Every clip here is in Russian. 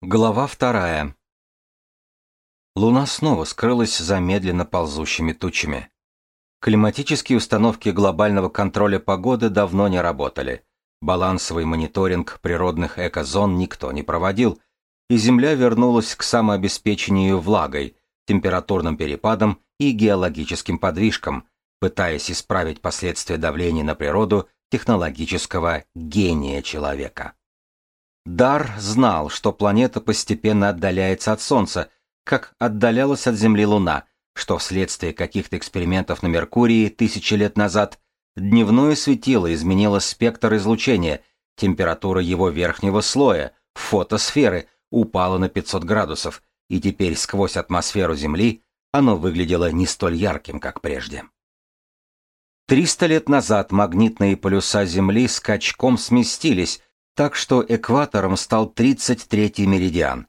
Глава вторая. Луна снова скрылась за медленно ползущими тучами. Климатические установки глобального контроля погоды давно не работали. Балансовый мониторинг природных экозон никто не проводил, и Земля вернулась к самообеспечению влагой, температурным перепадам и геологическим подвижкам, пытаясь исправить последствия давления на природу технологического гения человека. Дар знал, что планета постепенно отдаляется от Солнца, как отдалялась от Земли Луна, что вследствие каких-то экспериментов на Меркурии тысячи лет назад дневное светило изменило спектр излучения, температура его верхнего слоя, фотосферы, упала на 500 градусов, и теперь сквозь атмосферу Земли оно выглядело не столь ярким, как прежде. Триста лет назад магнитные полюса Земли скачком сместились, так что экватором стал 33-й меридиан.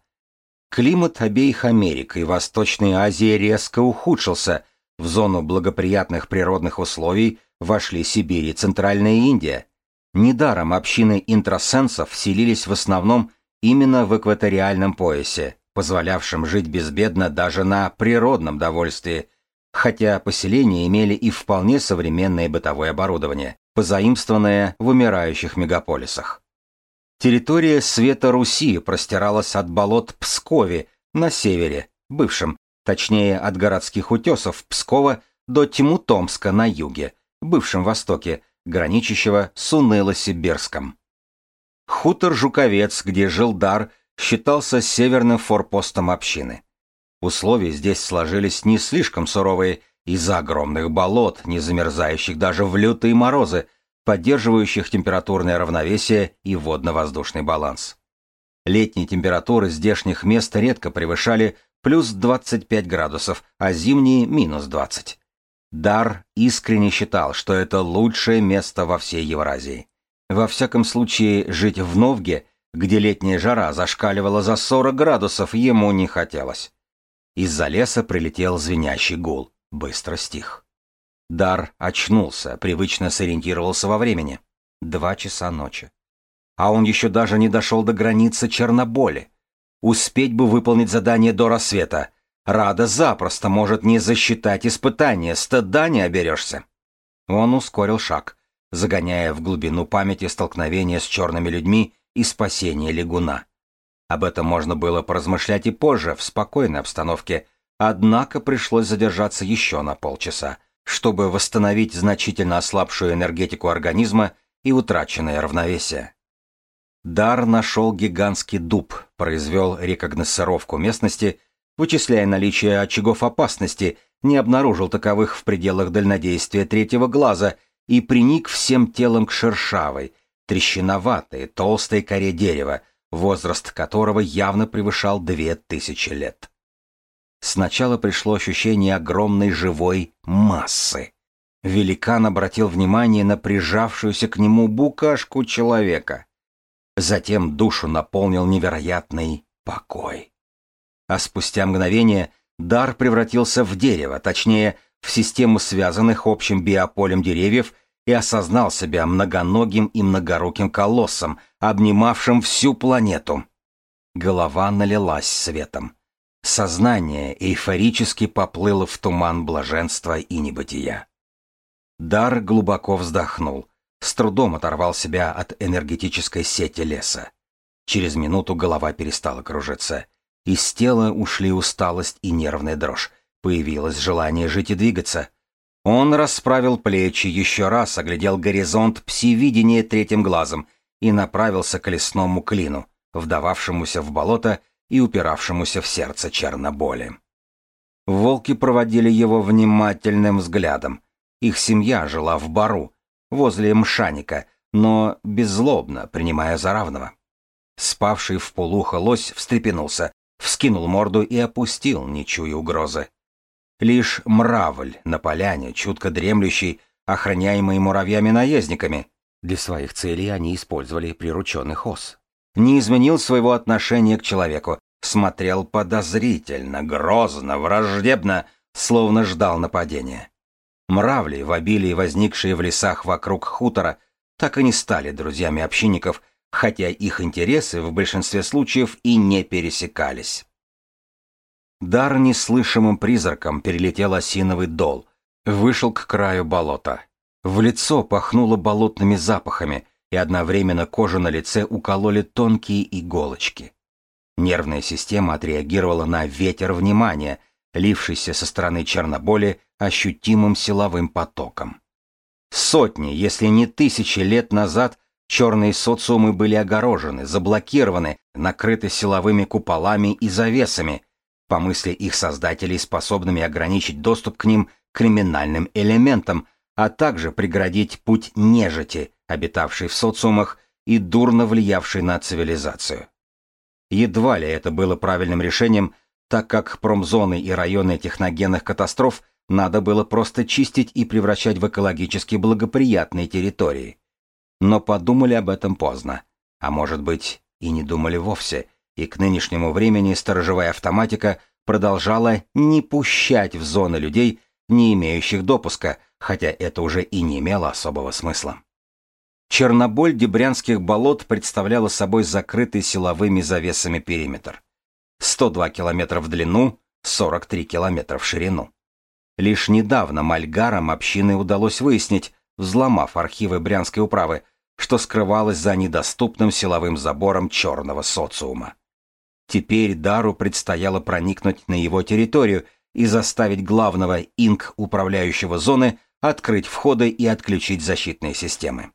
Климат обеих Америк и Восточной Азии резко ухудшился, в зону благоприятных природных условий вошли Сибирь и Центральная Индия. Недаром общины интросенсов селились в основном именно в экваториальном поясе, позволявшем жить безбедно даже на природном довольстве, хотя поселения имели и вполне современное бытовое оборудование, позаимствованное в умирающих мегаполисах. Территория Света Руси простиралась от болот Пскове на севере, бывшем, точнее от городских утесов Пскова до Тимутомска на юге, бывшем Востоке, граничащего с Уныло-Сибирском. Хутор Жуковец, где жил Дар, считался северным форпостом общины. Условия здесь сложились не слишком суровые из-за огромных болот, не замерзающих даже в лютые морозы, поддерживающих температурное равновесие и водно-воздушный баланс. Летние температуры здешних мест редко превышали плюс 25 градусов, а зимние – минус 20. Дар искренне считал, что это лучшее место во всей Евразии. Во всяком случае, жить в Новге, где летняя жара зашкаливала за 40 градусов, ему не хотелось. Из-за леса прилетел звенящий гул, быстро стих. Дар очнулся, привычно сориентировался во времени. Два часа ночи. А он еще даже не дошел до границы Черноболи. Успеть бы выполнить задание до рассвета. Рада запросто может не засчитать испытание, стыда не оберешься. Он ускорил шаг, загоняя в глубину памяти столкновения с черными людьми и спасение лягуна. Об этом можно было поразмышлять и позже, в спокойной обстановке, однако пришлось задержаться еще на полчаса, чтобы восстановить значительно ослабшую энергетику организма и утраченное равновесие. Дар нашел гигантский дуб, произвел рекогносцировку местности, вычисляя наличие очагов опасности, не обнаружил таковых в пределах дальнодействия третьего глаза и приник всем телом к шершавой, трещиноватой, толстой коре дерева, возраст которого явно превышал две тысячи лет. Сначала пришло ощущение огромной живой массы. Великан обратил внимание на прижавшуюся к нему букашку человека. Затем душу наполнил невероятный покой. А спустя мгновение дар превратился в дерево, точнее, в систему связанных общим биополем деревьев и осознал себя многоногим и многоруким колоссом, обнимавшим всю планету. Голова налилась светом. Сознание эйфорически поплыло в туман блаженства и небытия. Дар глубоко вздохнул, с трудом оторвал себя от энергетической сети леса. Через минуту голова перестала кружиться. Из тела ушли усталость и нервная дрожь. Появилось желание жить и двигаться. Он расправил плечи, еще раз оглядел горизонт псевидения третьим глазом и направился к лесному клину, вдававшемуся в болото и упиравшемуся в сердце черноболи. Волки проводили его внимательным взглядом. Их семья жила в бару, возле мшаника, но беззлобно, принимая за равного. Спавший в полухо лось встрепенулся, вскинул морду и опустил, не чуя угрозы. Лишь мравль на поляне, чутко дремлющий, охраняемый муравьями-наездниками, для своих целей они использовали прирученных ос не изменил своего отношения к человеку, смотрел подозрительно, грозно, враждебно, словно ждал нападения. Мравли, в обилии возникшие в лесах вокруг хутора, так и не стали друзьями общинников, хотя их интересы в большинстве случаев и не пересекались. Дар неслышимым призраком перелетел осиновый дол, вышел к краю болота. В лицо пахнуло болотными запахами, и одновременно кожу на лице укололи тонкие иголочки. Нервная система отреагировала на ветер внимания, лившийся со стороны Черноболи ощутимым силовым потоком. Сотни, если не тысячи лет назад черные социумы были огорожены, заблокированы, накрыты силовыми куполами и завесами, по мысли их создателей способными ограничить доступ к ним криминальным элементам, а также преградить путь нежити, обитавшей в социумах и дурно влиявшей на цивилизацию. Едва ли это было правильным решением, так как промзоны и районы техногенных катастроф надо было просто чистить и превращать в экологически благоприятные территории. Но подумали об этом поздно. А может быть, и не думали вовсе, и к нынешнему времени сторожевая автоматика продолжала не пущать в зоны людей, не имеющих допуска, хотя это уже и не имело особого смысла. Черноболь Дебрянских болот представляла собой закрытый силовыми завесами периметр. 102 километра в длину, 43 километра в ширину. Лишь недавно мальгарам общины удалось выяснить, взломав архивы Брянской управы, что скрывалось за недоступным силовым забором черного социума. Теперь Дару предстояло проникнуть на его территорию и заставить главного инк управляющего зоны открыть входы и отключить защитные системы.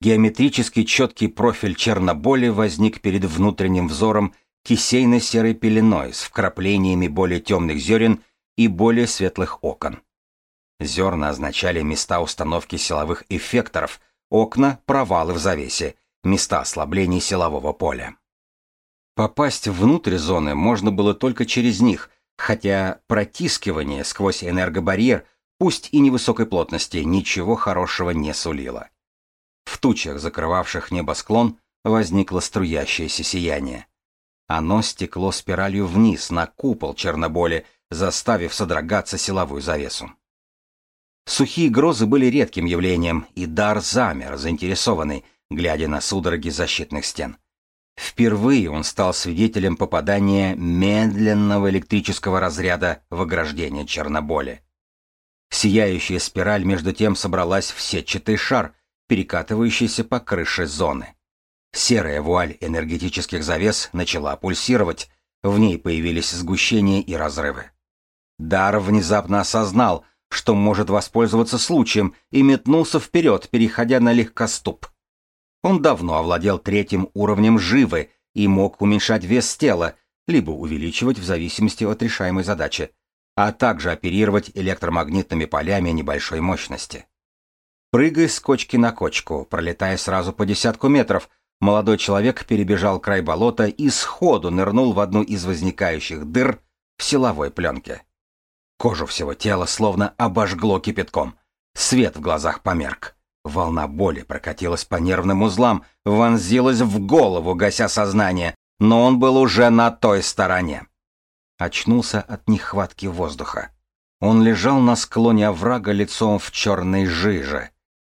Геометрически четкий профиль Черноболи возник перед внутренним взором кисейно-серой пеленой с вкраплениями более темных зерен и более светлых окон. Зерна означали места установки силовых эффекторов, окна — провалы в завесе, места ослабления силового поля. Попасть внутрь зоны можно было только через них, хотя протискивание сквозь энергобарьер, пусть и невысокой плотности, ничего хорошего не сулило. В тучах, закрывавших небосклон, возникло струящееся сияние. Оно стекло спиралью вниз на купол Черноболи, заставив содрогаться силовую завесу. Сухие грозы были редким явлением, и Дар замер, заинтересованный, глядя на судороги защитных стен. Впервые он стал свидетелем попадания медленного электрического разряда в ограждение Черноболи. Сияющая спираль между тем собралась в сетчатый шар, перекатывающийся по крыше зоны. Серая вуаль энергетических завес начала пульсировать, в ней появились сгущения и разрывы. Дар внезапно осознал, что может воспользоваться случаем, и метнулся вперед, переходя на легкоступ. Он давно овладел третьим уровнем живы и мог уменьшать вес тела, либо увеличивать в зависимости от решаемой задачи, а также оперировать электромагнитными полями небольшой мощности. Прыгая с кочки на кочку, пролетая сразу по десятку метров, молодой человек перебежал край болота и сходу нырнул в одну из возникающих дыр в силовой пленке. Кожу всего тела словно обожгло кипятком. Свет в глазах померк. Волна боли прокатилась по нервным узлам, вонзилась в голову, гася сознание, но он был уже на той стороне. Очнулся от нехватки воздуха. Он лежал на склоне оврага лицом в черной жиже.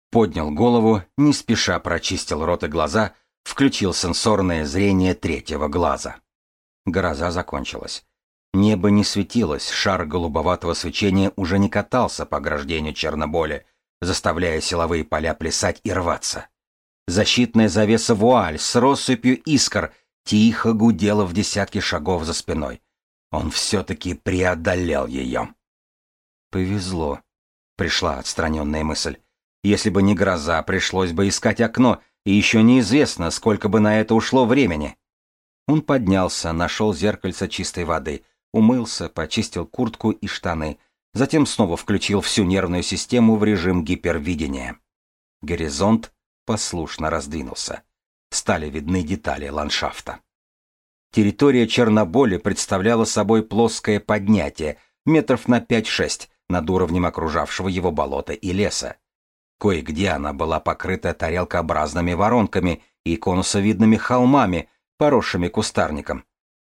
Поднял голову, не спеша прочистил рот и глаза, включил сенсорное зрение третьего глаза. Гроза закончилась. Небо не светилось, шар голубоватого свечения уже не катался по ограждению Черноболи, заставляя силовые поля плясать и рваться. Защитная завеса вуаль с россыпью искр тихо гудела в десятки шагов за спиной. Он все-таки преодолел ее. «Повезло», — пришла отстраненная мысль. «Если бы не гроза, пришлось бы искать окно, и еще неизвестно, сколько бы на это ушло времени». Он поднялся, нашел зеркальце чистой воды — умылся, почистил куртку и штаны, затем снова включил всю нервную систему в режим гипервидения. Горизонт послушно раздвинулся. Стали видны детали ландшафта. Территория Черноболи представляла собой плоское поднятие, метров на 5-6, над уровнем окружавшего его болота и леса. Кое-где она была покрыта тарелкообразными воронками и конусовидными холмами, поросшими кустарником.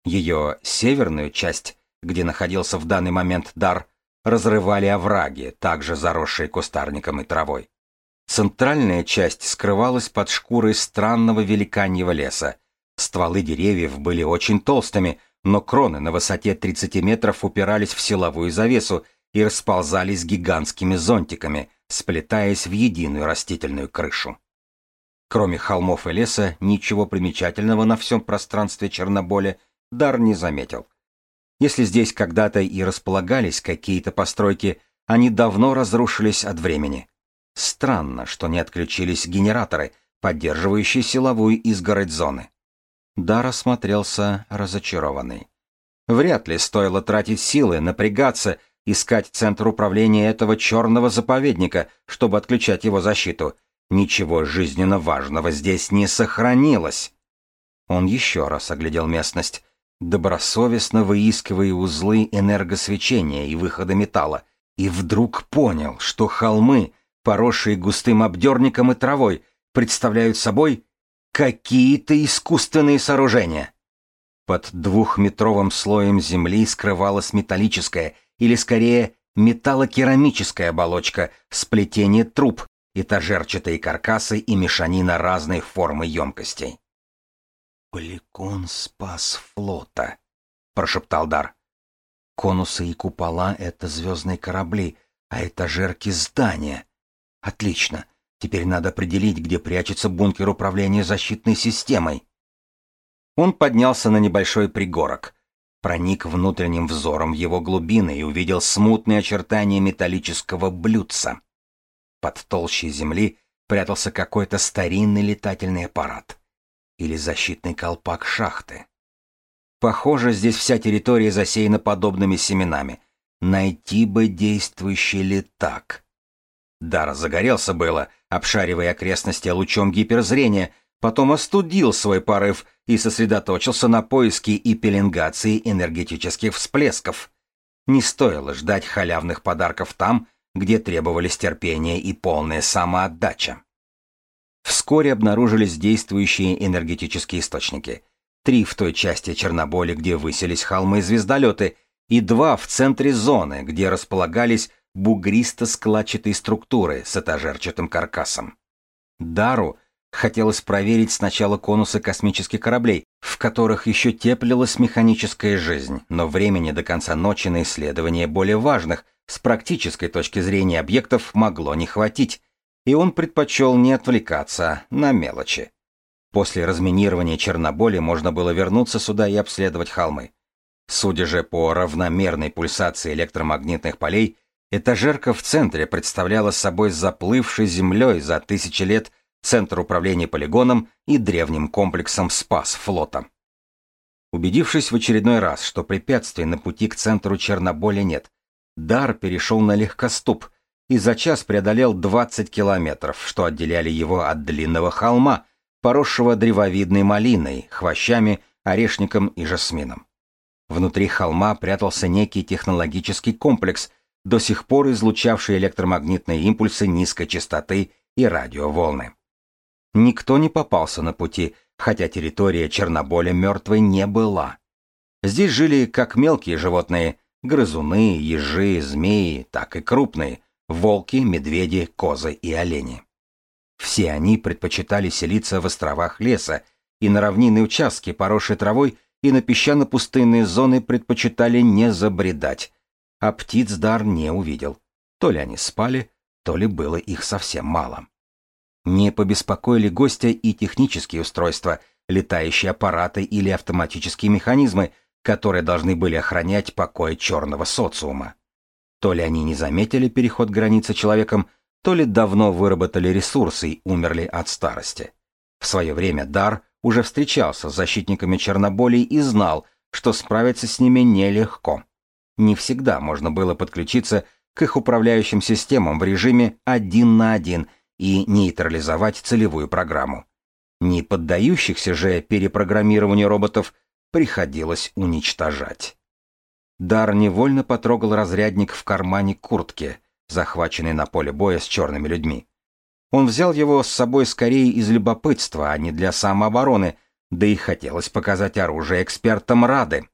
Ее северную часть, где находился в данный момент дар, разрывали овраги, также заросшие кустарником и травой. Центральная часть скрывалась под шкурой странного великаньего леса. Стволы деревьев были очень толстыми, но кроны на высоте 30 метров упирались в силовую завесу и расползались гигантскими зонтиками, сплетаясь в единую растительную крышу. Кроме холмов и леса, ничего примечательного на всем пространстве Черноболя Дар не заметил. Если здесь когда-то и располагались какие-то постройки, они давно разрушились от времени. Странно, что не отключились генераторы, поддерживающие силовую изгородь зоны. Дар осмотрелся разочарованный. Вряд ли стоило тратить силы, напрягаться, искать центр управления этого черного заповедника, чтобы отключать его защиту. Ничего жизненно важного здесь не сохранилось. Он еще раз оглядел местность, добросовестно выискивая узлы энергосвечения и выхода металла, и вдруг понял, что холмы, поросшие густым обдерником и травой, представляют собой какие-то искусственные сооружения. Под двухметровым слоем земли скрывалась металлическая, или скорее металлокерамическая оболочка, сплетение труб, этажерчатые каркасы и мешанина разной формы емкостей. «Поликон спас флота», — прошептал Дар. «Конусы и купола — это звездные корабли, а этажерки — здания. Отлично. Теперь надо определить, где прячется бункер управления защитной системой». Он поднялся на небольшой пригорок, проник внутренним взором в его глубины и увидел смутные очертания металлического блюдца. Под толщей земли прятался какой-то старинный летательный аппарат или защитный колпак шахты. Похоже, здесь вся территория засеяна подобными семенами. Найти бы действующий летак. Дар загорелся было, обшаривая окрестности лучом гиперзрения, потом остудил свой порыв и сосредоточился на поиске и пеленгации энергетических всплесков. Не стоило ждать халявных подарков там, где требовались терпение и полная самоотдача. Вскоре обнаружились действующие энергетические источники. Три в той части Черноболи, где высились холмы-звездолеты, и два в центре зоны, где располагались бугристо-складчатые структуры с этажерчатым каркасом. Дару хотелось проверить сначала конусы космических кораблей, в которых еще теплилась механическая жизнь, но времени до конца ночи на исследование более важных, с практической точки зрения объектов могло не хватить, и он предпочел не отвлекаться на мелочи. После разминирования Черноболи можно было вернуться сюда и обследовать холмы. Судя же по равномерной пульсации электромагнитных полей, этажерка в центре представляла собой заплывший землей за тысячи лет центр управления полигоном и древним комплексом спас флота. Убедившись в очередной раз, что препятствий на пути к центру Черноболя нет, Дар перешел на легкоступ – и за час преодолел 20 километров, что отделяли его от длинного холма, поросшего древовидной малиной, хвощами, орешником и жасмином. Внутри холма прятался некий технологический комплекс, до сих пор излучавший электромагнитные импульсы низкой частоты и радиоволны. Никто не попался на пути, хотя территория Черноболя мертвой не была. Здесь жили как мелкие животные, грызуны, ежи, змеи, так и крупные, волки, медведи, козы и олени. Все они предпочитали селиться в островах леса, и на равнинные участки, поросшие травой, и на песчано-пустынные зоны предпочитали не забредать. А птиц дар не увидел. То ли они спали, то ли было их совсем мало. Не побеспокоили гостя и технические устройства, летающие аппараты или автоматические механизмы, которые должны были охранять покой черного социума. То ли они не заметили переход границы человеком, то ли давно выработали ресурсы и умерли от старости. В свое время Дар уже встречался с защитниками Черноболей и знал, что справиться с ними нелегко. Не всегда можно было подключиться к их управляющим системам в режиме один на один и нейтрализовать целевую программу. Не поддающихся же перепрограммированию роботов приходилось уничтожать. Дар невольно потрогал разрядник в кармане куртки, захваченный на поле боя с черными людьми. Он взял его с собой скорее из любопытства, а не для самообороны, да и хотелось показать оружие экспертам Рады.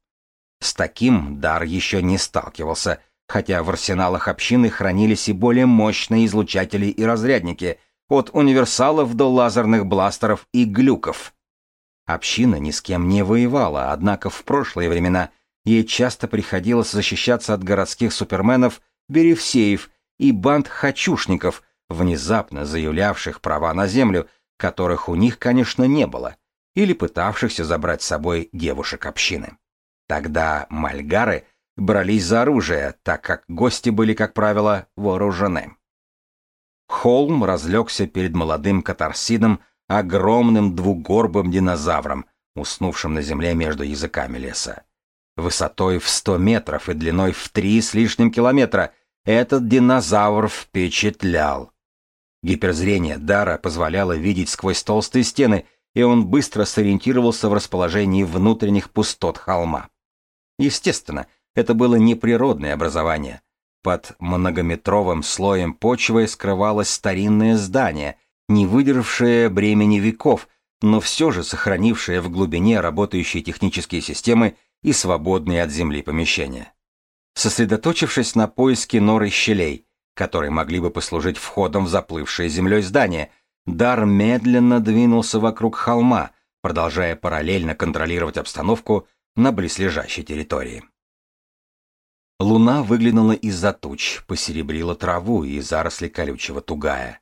С таким Дар еще не сталкивался, хотя в арсеналах общины хранились и более мощные излучатели и разрядники, от универсалов до лазерных бластеров и глюков. Община ни с кем не воевала, однако в прошлые времена ей часто приходилось защищаться от городских суперменов, беревсеев и банд хачушников, внезапно заявлявших права на землю, которых у них, конечно, не было, или пытавшихся забрать с собой девушек общины. Тогда мальгары брались за оружие, так как гости были, как правило, вооружены. Холм разлегся перед молодым катарсидом, огромным двугорбым динозавром, уснувшим на земле между языками леса. Высотой в сто метров и длиной в три с лишним километра этот динозавр впечатлял. Гиперзрение Дара позволяло видеть сквозь толстые стены, и он быстро сориентировался в расположении внутренних пустот холма. Естественно, это было неприродное образование. Под многометровым слоем почвы скрывалось старинное здание, не выдержавшее бремени веков, но все же сохранившее в глубине работающие технические системы и свободные от земли помещения. Сосредоточившись на поиске нор и щелей, которые могли бы послужить входом в заплывшее землей здание, Дар медленно двинулся вокруг холма, продолжая параллельно контролировать обстановку на близлежащей территории. Луна выглянула из-за туч, посеребрила траву и заросли колючего тугая.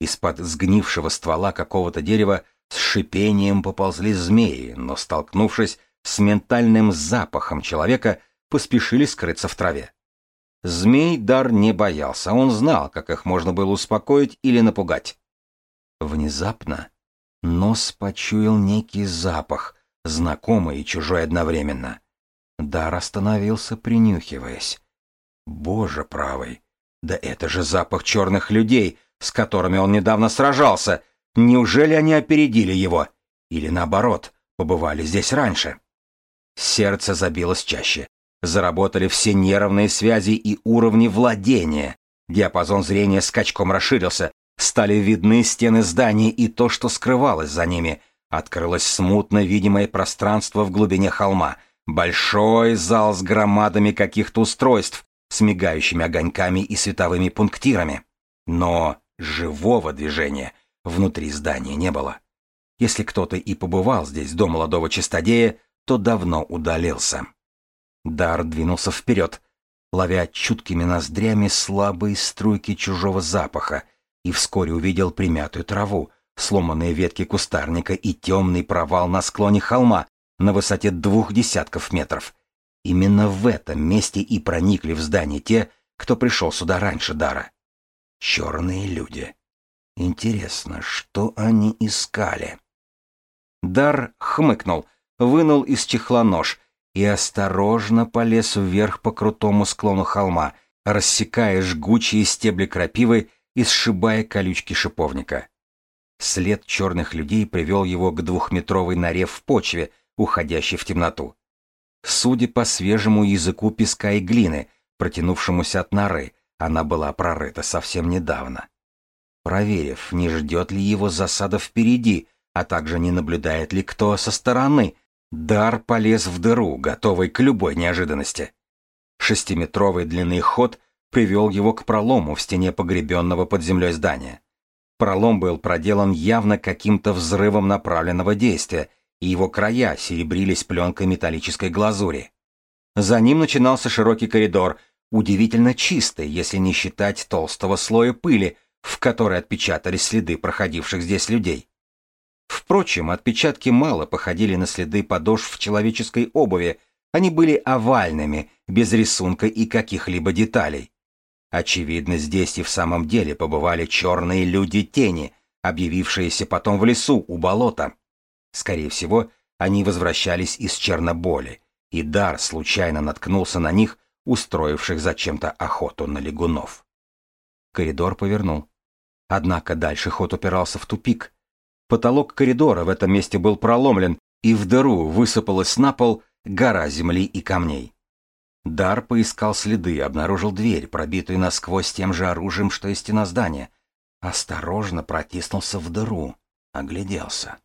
Из-под сгнившего ствола какого-то дерева с шипением поползли змеи, но, столкнувшись с ментальным запахом человека, поспешили скрыться в траве. Змей Дар не боялся, он знал, как их можно было успокоить или напугать. Внезапно нос почуял некий запах, знакомый и чужой одновременно. Дар остановился, принюхиваясь. Боже правый, да это же запах черных людей, с которыми он недавно сражался. Неужели они опередили его? Или наоборот, побывали здесь раньше? Сердце забилось чаще. Заработали все нервные связи и уровни владения. Диапазон зрения скачком расширился. Стали видны стены зданий и то, что скрывалось за ними. Открылось смутно видимое пространство в глубине холма. Большой зал с громадами каких-то устройств, с мигающими огоньками и световыми пунктирами. Но живого движения внутри здания не было. Если кто-то и побывал здесь до молодого чистодея, то давно удалился. Дар двинулся вперед, ловя чуткими ноздрями слабые струйки чужого запаха, и вскоре увидел примятую траву, сломанные ветки кустарника и темный провал на склоне холма на высоте двух десятков метров. Именно в этом месте и проникли в здание те, кто пришел сюда раньше Дара. Черные люди. Интересно, что они искали? Дар хмыкнул, вынул из чехла нож и осторожно полез вверх по крутому склону холма, рассекая жгучие стебли крапивы и сшибая колючки шиповника. След черных людей привел его к двухметровой норе в почве, уходящей в темноту. Судя по свежему языку песка и глины, протянувшемуся от норы, она была прорыта совсем недавно. Проверив, не ждет ли его засада впереди, а также не наблюдает ли кто со стороны, Дар полез в дыру, готовый к любой неожиданности. Шестиметровый длинный ход привел его к пролому в стене погребенного под землей здания. Пролом был проделан явно каким-то взрывом направленного действия, и его края серебрились пленкой металлической глазури. За ним начинался широкий коридор, удивительно чистый, если не считать толстого слоя пыли, в которой отпечатались следы проходивших здесь людей. Впрочем, отпечатки мало походили на следы подошв человеческой обуви, они были овальными, без рисунка и каких-либо деталей. Очевидно, здесь и в самом деле побывали черные люди-тени, объявившиеся потом в лесу у болота. Скорее всего, они возвращались из Черноболи, и Дар случайно наткнулся на них, устроивших зачем-то охоту на лягунов. Коридор повернул. Однако дальше ход упирался в тупик — Потолок коридора в этом месте был проломлен, и в дыру высыпалась на пол гора земли и камней. Дар поискал следы, обнаружил дверь, пробитую насквозь тем же оружием, что и стена здания. Осторожно протиснулся в дыру, огляделся.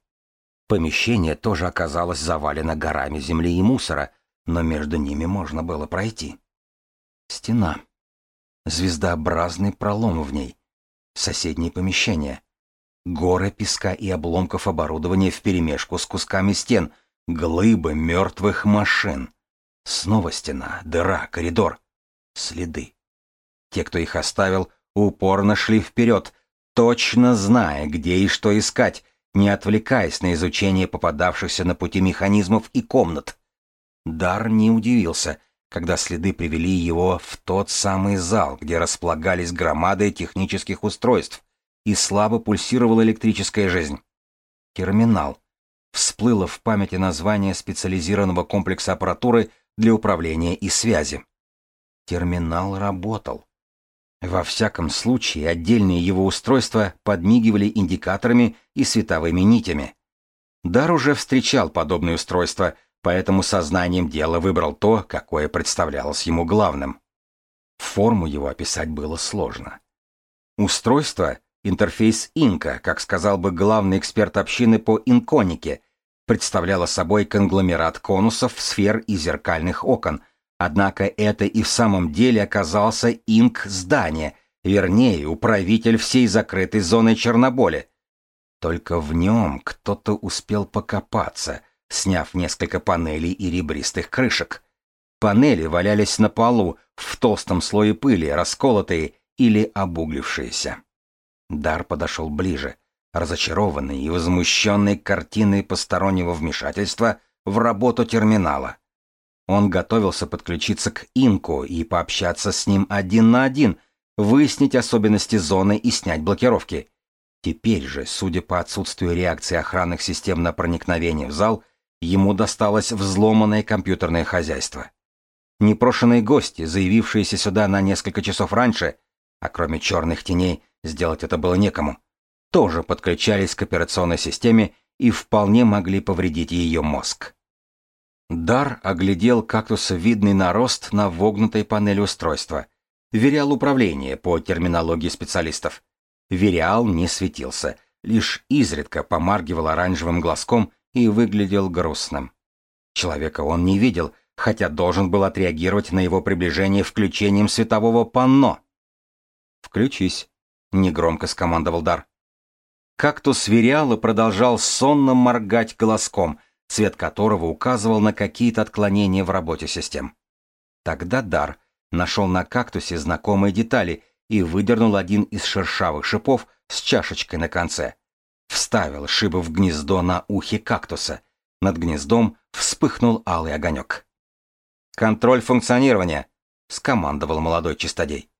Помещение тоже оказалось завалено горами земли и мусора, но между ними можно было пройти. Стена. Звездообразный пролом в ней. Соседнее помещение. Горы песка и обломков оборудования вперемешку с кусками стен, глыбы мертвых машин. Снова стена, дыра, коридор. Следы. Те, кто их оставил, упорно шли вперед, точно зная, где и что искать, не отвлекаясь на изучение попадавшихся на пути механизмов и комнат. Дар не удивился, когда следы привели его в тот самый зал, где располагались громады технических устройств, и слабо пульсировала электрическая жизнь. Терминал. Всплыло в памяти название специализированного комплекса аппаратуры для управления и связи. Терминал работал. Во всяком случае, отдельные его устройства подмигивали индикаторами и световыми нитями. Дар уже встречал подобные устройства, поэтому сознанием дела выбрал то, какое представлялось ему главным. Форму его описать было сложно. Устройство, интерфейс Инка, как сказал бы главный эксперт общины по инконике, представляло собой конгломерат конусов, сфер и зеркальных окон – Однако это и в самом деле оказался инк здания, вернее, управитель всей закрытой зоны Черноболи. Только в нем кто-то успел покопаться, сняв несколько панелей и ребристых крышек. Панели валялись на полу, в толстом слое пыли, расколотые или обуглившиеся. Дар подошел ближе, разочарованный и возмущенный картиной постороннего вмешательства в работу терминала. Он готовился подключиться к Инку и пообщаться с ним один на один, выяснить особенности зоны и снять блокировки. Теперь же, судя по отсутствию реакции охранных систем на проникновение в зал, ему досталось взломанное компьютерное хозяйство. Непрошенные гости, заявившиеся сюда на несколько часов раньше, а кроме черных теней сделать это было некому, тоже подключались к операционной системе и вполне могли повредить ее мозг. Дар оглядел кактусовидный нарост на вогнутой панели устройства. Вериал управление по терминологии специалистов. Вериал не светился, лишь изредка помаргивал оранжевым глазком и выглядел грустным. Человека он не видел, хотя должен был отреагировать на его приближение включением светового панно. «Включись», — негромко скомандовал Дар. Кактус Вериала продолжал сонно моргать глазком — цвет которого указывал на какие-то отклонения в работе систем. Тогда Дар нашел на кактусе знакомые детали и выдернул один из шершавых шипов с чашечкой на конце. Вставил шибы в гнездо на ухе кактуса. Над гнездом вспыхнул алый огонек. «Контроль функционирования!» — скомандовал молодой чистодей.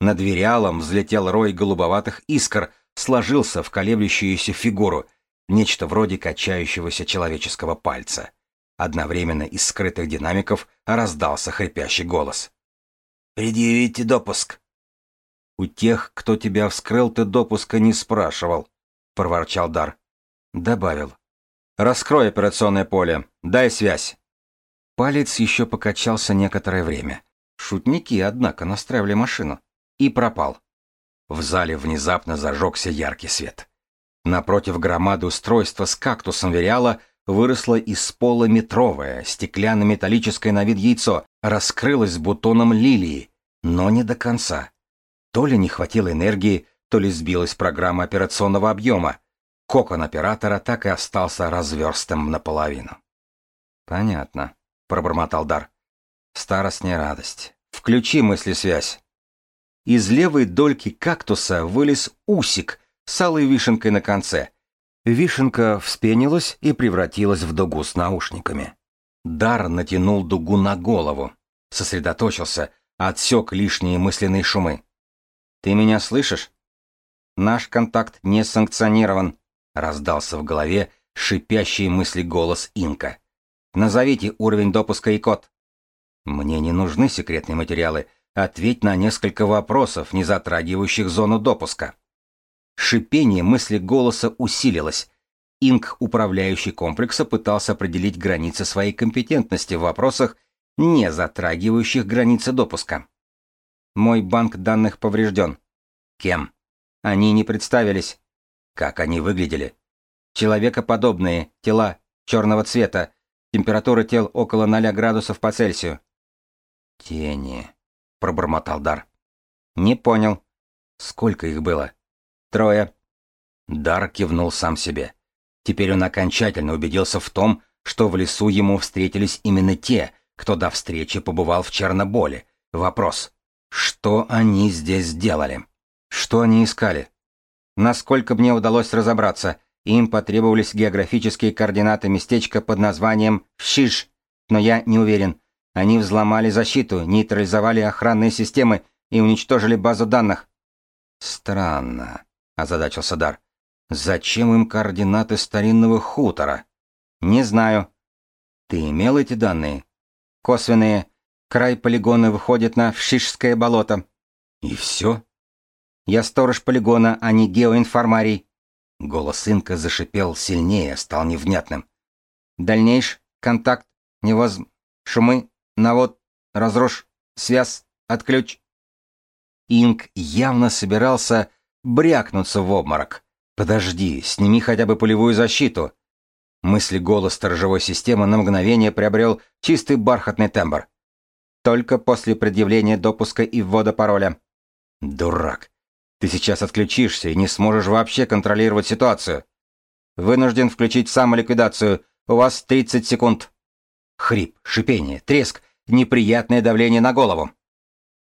Над вериалом взлетел рой голубоватых искр, сложился в колеблющуюся фигуру — нечто вроде качающегося человеческого пальца. Одновременно из скрытых динамиков раздался хрипящий голос. «Предъявите допуск!» «У тех, кто тебя вскрыл, ты допуска не спрашивал», — проворчал Дар. Добавил. «Раскрой операционное поле. Дай связь». Палец еще покачался некоторое время. Шутники, однако, настраивали машину. И пропал. В зале внезапно зажегся яркий свет. Напротив громады устройства с кактусом Вериала выросло из пола метровое, стеклянно-металлическое на вид яйцо, раскрылось бутоном лилии, но не до конца. То ли не хватило энергии, то ли сбилась программа операционного объема. Кокон оператора так и остался разверстым наполовину. «Понятно», — пробормотал Дар. «Старостная радость. Включи мысли-связь». Из левой дольки кактуса вылез усик — с алой вишенкой на конце. Вишенка вспенилась и превратилась в дугу с наушниками. Дар натянул дугу на голову, сосредоточился, отсек лишние мысленные шумы. «Ты меня слышишь?» «Наш контакт не санкционирован», — раздался в голове шипящий мысли голос Инка. «Назовите уровень допуска и код». «Мне не нужны секретные материалы. Ответь на несколько вопросов, не затрагивающих зону допуска». Шипение мысли голоса усилилось. Инк, управляющий комплекса, пытался определить границы своей компетентности в вопросах, не затрагивающих границы допуска. Мой банк данных поврежден. Кем? Они не представились. Как они выглядели? Человекоподобные, тела, черного цвета, температура тел около 0 градусов по Цельсию. Тени, пробормотал Дар. Не понял. Сколько их было? Трое. Дар кивнул сам себе. Теперь он окончательно убедился в том, что в лесу ему встретились именно те, кто до встречи побывал в Черноболе. Вопрос. Что они здесь делали? Что они искали? Насколько мне удалось разобраться, им потребовались географические координаты местечка под названием Вшиш, но я не уверен. Они взломали защиту, нейтрализовали охранные системы и уничтожили базу данных. Странно, озадачился Дар. Зачем им координаты старинного хутора? Не знаю. Ты имел эти данные? Косвенные. Край полигона выходит на Вшишское болото. И все? Я сторож полигона, а не геоинформарий. Голос Инка зашипел сильнее, стал невнятным. Дальнейший контакт, невоз... шумы, навод, разрушь, связь, отключ. Инк явно собирался брякнуться в обморок. «Подожди, сними хотя бы полевую защиту!» Мысли голос сторожевой системы на мгновение приобрел чистый бархатный тембр. Только после предъявления допуска и ввода пароля. Дурак. Ты сейчас отключишься и не сможешь вообще контролировать ситуацию. Вынужден включить самоликвидацию. У вас 30 секунд. Хрип, шипение, треск, неприятное давление на голову.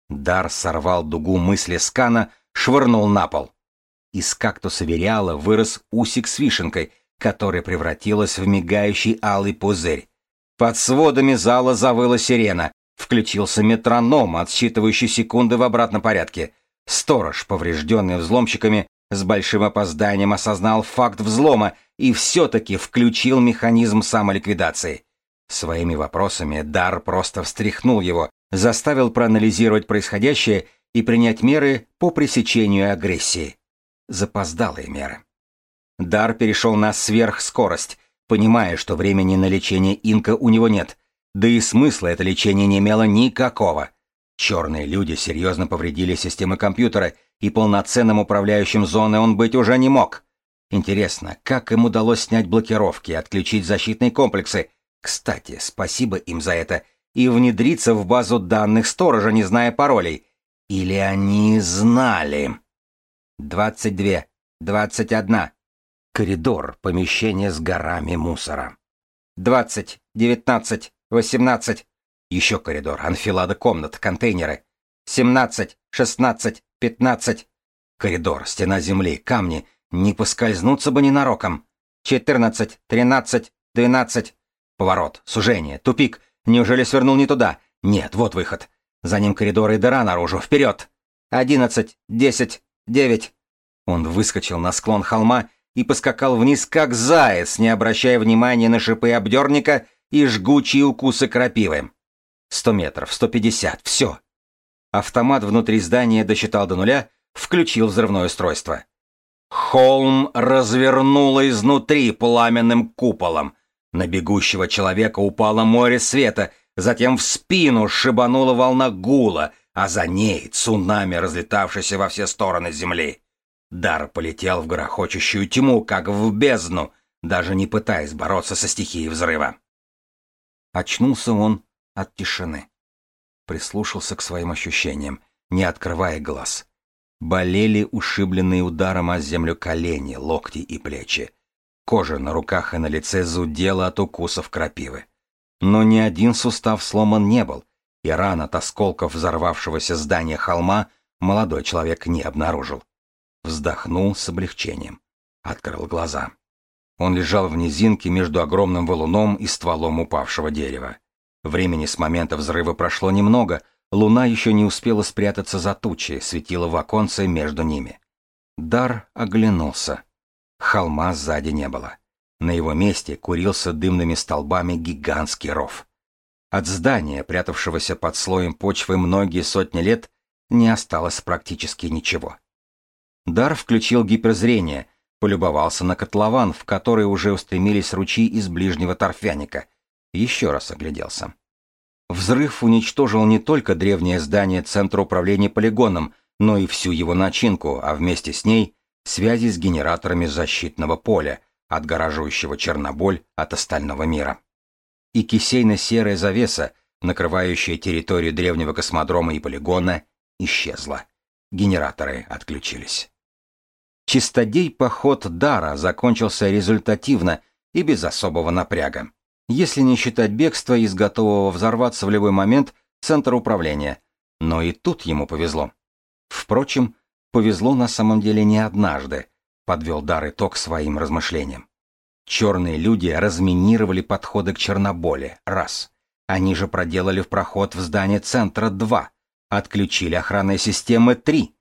Дар сорвал дугу мысли скана, швырнул на пол. Из кактуса Вериала вырос усик с вишенкой, которая превратилась в мигающий алый пузырь. Под сводами зала завыла сирена. Включился метроном, отсчитывающий секунды в обратном порядке. Сторож, поврежденный взломщиками, с большим опозданием осознал факт взлома и все-таки включил механизм самоликвидации. Своими вопросами Дар просто встряхнул его, заставил проанализировать происходящее и принять меры по пресечению агрессии запоздалые меры. Дар перешел на сверхскорость, понимая, что времени на лечение инка у него нет, да и смысла это лечение не имело никакого. Черные люди серьезно повредили системы компьютера, и полноценным управляющим зоны он быть уже не мог. Интересно, как им удалось снять блокировки, отключить защитные комплексы, кстати, спасибо им за это, и внедриться в базу данных сторожа, не зная паролей. Или они знали? Двадцать две. Двадцать одна. Коридор, помещение с горами мусора. Двадцать. Девятнадцать. Восемнадцать. Еще коридор, анфилада комнат, контейнеры. Семнадцать. Шестнадцать. Пятнадцать. Коридор, стена земли, камни. Не поскользнуться бы ненароком. Четырнадцать. Тринадцать. Двенадцать. Поворот, сужение, тупик. Неужели свернул не туда? Нет, вот выход. За ним коридор и дыра наружу. Вперед! Одиннадцать. Десять девять!» Он выскочил на склон холма и поскакал вниз, как заяц, не обращая внимания на шипы обдерника и жгучие укусы крапивы. Сто метров, сто пятьдесят, все. Автомат внутри здания досчитал до нуля, включил взрывное устройство. Холм развернуло изнутри пламенным куполом. На бегущего человека упало море света, затем в спину шибанула волна гула, а за ней цунами, разлетавшийся во все стороны земли. Дар полетел в грохочущую тьму, как в бездну, даже не пытаясь бороться со стихией взрыва. Очнулся он от тишины. Прислушался к своим ощущениям, не открывая глаз. Болели ушибленные ударом о землю колени, локти и плечи. Кожа на руках и на лице зудела от укусов крапивы. Но ни один сустав сломан не был, и ран от осколков взорвавшегося здания холма молодой человек не обнаружил. Вздохнул с облегчением. Открыл глаза. Он лежал в низинке между огромным валуном и стволом упавшего дерева. Времени с момента взрыва прошло немного, луна еще не успела спрятаться за тучи, светила в оконце между ними. Дар оглянулся. Холма сзади не было. На его месте курился дымными столбами гигантский ров. От здания, прятавшегося под слоем почвы многие сотни лет, не осталось практически ничего. Дар включил гиперзрение, полюбовался на котлован, в который уже устремились ручьи из ближнего торфяника. Еще раз огляделся. Взрыв уничтожил не только древнее здание Центра управления полигоном, но и всю его начинку, а вместе с ней связи с генераторами защитного поля, отгораживающего Черноболь от остального мира и кисейно-серая завеса, накрывающая территорию древнего космодрома и полигона, исчезла. Генераторы отключились. Чистодей поход Дара закончился результативно и без особого напряга. Если не считать бегства из готового взорваться в любой момент центра управления. Но и тут ему повезло. Впрочем, повезло на самом деле не однажды, подвел Дар итог своим размышлениям. Черные люди разминировали подходы к Черноболе, раз. Они же проделали в проход в здание центра, два. Отключили охранные системы, три.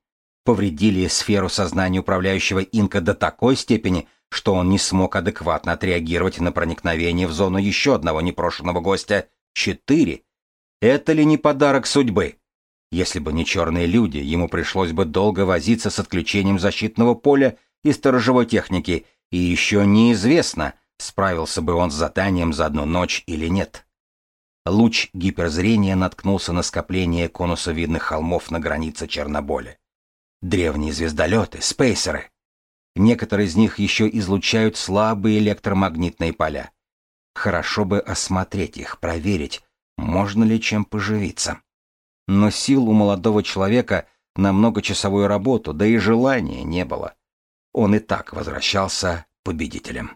Повредили сферу сознания управляющего Инка до такой степени, что он не смог адекватно отреагировать на проникновение в зону еще одного непрошенного гостя, четыре. Это ли не подарок судьбы? Если бы не черные люди, ему пришлось бы долго возиться с отключением защитного поля и сторожевой техники, и еще неизвестно, справился бы он с заданием за одну ночь или нет. Луч гиперзрения наткнулся на скопление конусовидных холмов на границе Черноболя. Древние звездолеты, спейсеры. Некоторые из них еще излучают слабые электромагнитные поля. Хорошо бы осмотреть их, проверить, можно ли чем поживиться. Но сил у молодого человека на многочасовую работу, да и желания не было. Он и так возвращался победителем.